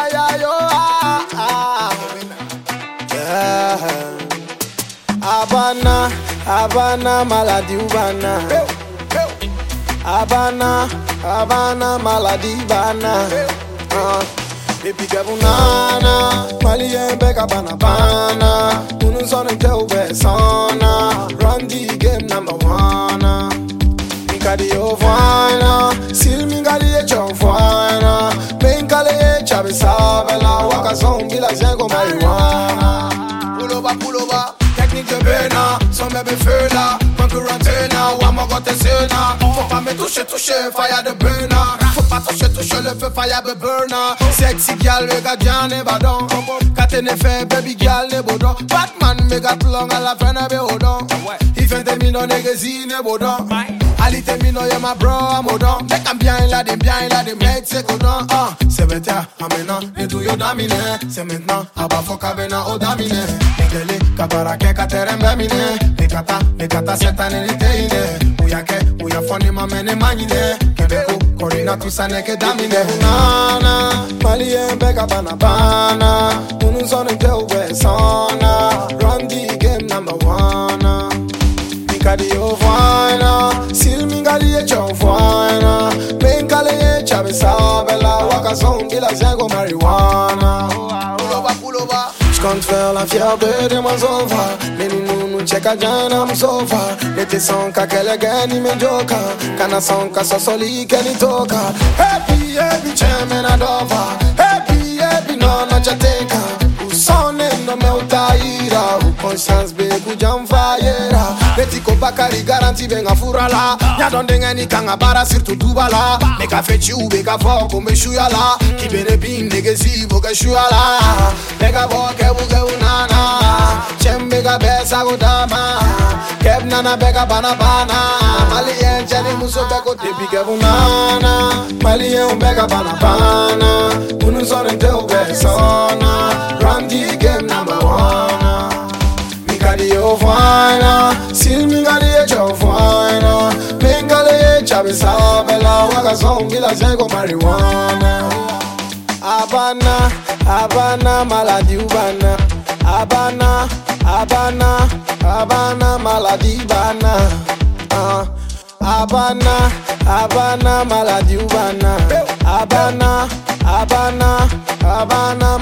Oh, ah, ah. Yeah. Habana, Habana, maladie Ubana. Habana, Habana, maladie Bana. Ah. Baby girl, nana, malien beka bana bana. Unu son inte ube sana. Run the game number one. Mingadi yo zengo marijuana. Pull over, pull over, technique de Bena, son bébé feu là, concurrent là, ou à mon côté là. Faut pas me toucher, toucher, fire de burner. Faut pas toucher, toucher le feu, fire de burner. Sexy gal, le gardien ne badon. Katene fait, baby gal ne bodon. Batman, mega long à la fin de béodon. Il fait des minons, négésine, bodon. Ali termino ye ma bro amodon Make am bien la dem bien la dem make se kodon ah C'est bêta amena ne tu yo damine C'est maintenant aba foka bena o damine kabara ke katerembe mine Nekata nekata setane ni teine Uya ke uya foni mamene korina damine Nana malien beka bana bana. Unu sonu te sana Run the game number one ah. Mingadi oh, yo eh, fina Sil mingadi ye chon fina Benkale ye eh, chabe sabela Waka zombi la zengo marijuana. Pull over, pull over. J'compte faire la fierté de sofa. Les nounous nous check à jana msofa Lete sonka kele geni mejoka Kana sonka sosoli keni toka Happy, happy cheme na dova Happy, happy no no chateka Usone no me utaira Uconscience be kujamfayera Letiko bakari garanti be nka fura la ɲadɔndenkɛ ni kan ka baara siritu duba la ne ka fɛ ciw be ka fɔ kun be suya la kibere bin negesi bo kɛ suya la ne ka bɔ kɛbukɛbu nana cɛn be ka bɛɛ sago dama kɛb nana bɛɛ ka bana bana maliyɛn cɛni muso bɛɛ ko debi kɛbu nana maliyɛnw bɛɛ ka bana bana. Minnu sɔnin tɛw bɛɛ sɔnna ye chabe sabela Waka zombi la zengo marijuana Habana, Habana, maladie Ubana Habana, Habana, Habana, maladie Bana Ah. Habana, Habana, maladie Ubana Habana, Habana, Habana,